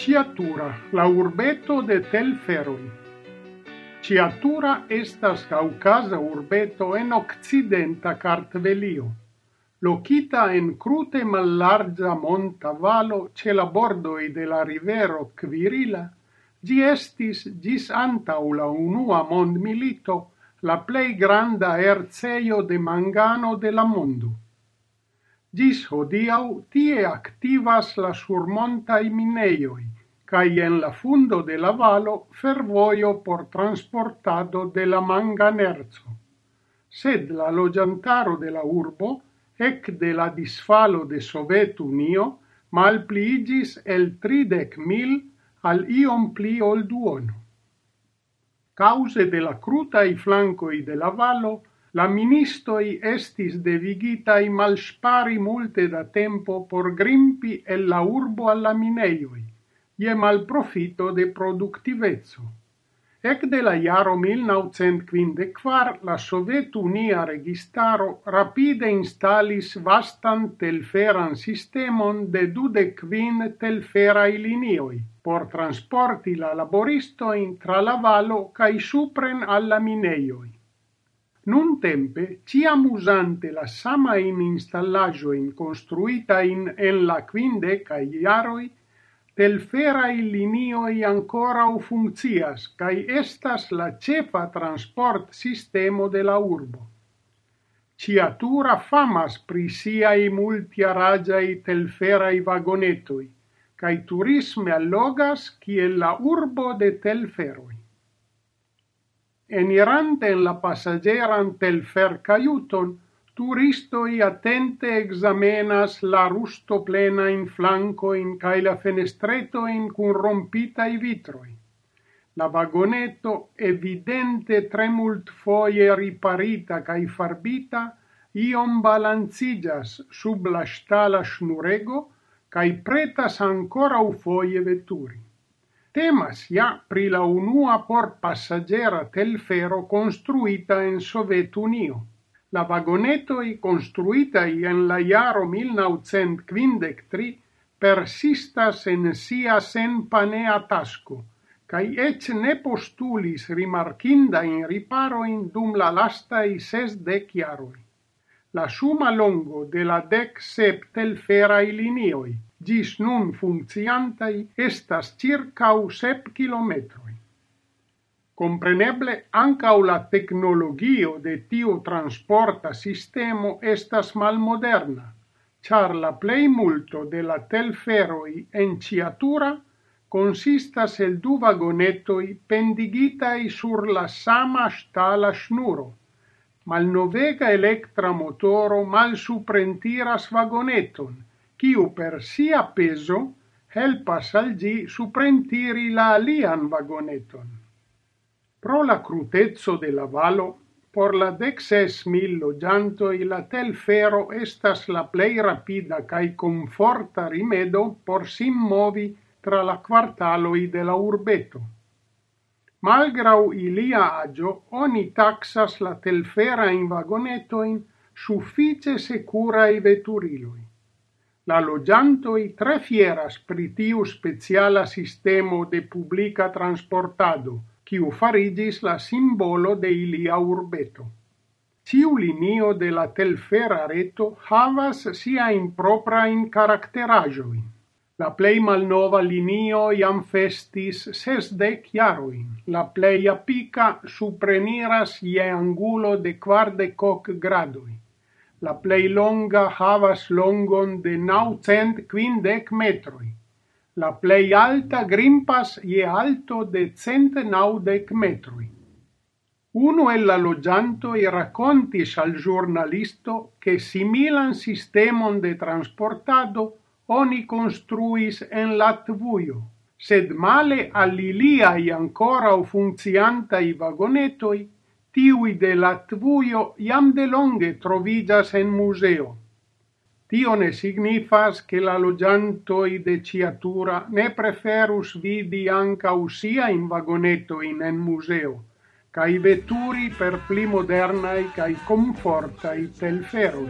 Ciatura, la urbeto de Telferoi. Ciatura estas caucasa urbeto en occidenta Kartvelio, Locita en crute mallarĝa monta valo ce la bordoi de la rivero Kvirila, gi estis gis antau la unua mondmilito la plei granda erceio de mangano de la mondo. Gis hodiau tie activas la surmontai mineioi, cae en la fundo de la valo fervoio por transportado de la manganerzo. Sed la loĝantaro de la urbo, ec de la disfalo de Sovetunio, malpliigis el tridec mil al iom pli ol duono. Cause de la crutai flancoi de la valo, la ministoi estis devigitai malspari multe da tempo por grimpi el la urbo alla mineioi, je malprofito de productivezzo. Ec de la iaro 1954 la Sovetunia registaro rapide instalis vastan telferan sistemon de dudecvin telferai linioi por transporti la laboristoin tra la valo cae supren alla mineioi. Nun tempe, ciam usante la sama in installagioin construita in en la quinde quindeca iaroi, i linioi u funccias, cae estas la cefa transport sistemo de la urbo. Ciatura famas pri siai fera i vagonetoi, cae turisme allogas ciel la urbo de telferoi. Enirante en la passageran telfercaiuton, turistoi attente examenas la rusto plena in flanco in cae la fenestreto in cun rompita i vitroi. La vagonetto, evidente tremult foie riparita cae farbita, iom balanzigas sub la stala snurego, cae pretas ancora u foie vetturi. Temas ja pri la unua porpasaĝera telfero construita en Sovetunio. La vagoneto i construita en la iaro 1953 persistas en sia sen panea tasco, kaj eĉ ne postulis rimarcinda in riparo in dum la lastai ses dec iaroi la suma longo de la dec sep telferai linioi, gis nun funcciantai estas circau sep kilometroi. Compreneble, ancau la tecnologio de tiu transporta sistemo estas malmoderna, char la plei multo de la telferoi en ciatura consistas el du vagonetoi pendigitai sur la sama stala schnuro, malnovega electra motoro malsuprentiras vagoneton, quiu per sia peso helpas al gi suprentiri la alian vagoneton. Pro la crutezzo de la valo, por la dexes mil i la telfero estas la plei rapida cae conforta rimedo por sim movi tra la quartaloi de la urbeto. Malgrau ilia agio, oni taxas la telfera in vagonetoin suffice i veturiloi. La logiantoi tre fieras pri tiu speciala sistemo de publica transportado, quiu farigis la simbolo de ilia urbeto. Ciu linio de la telfera reto havas sia in propra in caracterajoin. La plei malnova linio iam festis sesdec iaroin. La plei apica supreniras ie angulo de quardecoc gradoi. La plei longa havas longon de naucent quindec metroi. La plei alta grimpas ie alto de cent naudec metroi. Uno el la loggianto i raccontis al giornalisto che similan sistemon de transportado oni construis en Latvujo, sed male al iliai ancora o funziantai vagonetoi, tiui de Latvujo iam de longe trovidas en museo. Tio ne signifas che la logiantoi de Ciatura ne preferus vidi anca usia in vagonetoin en museo, cae veturi per pli modernai cae confortai telferoi.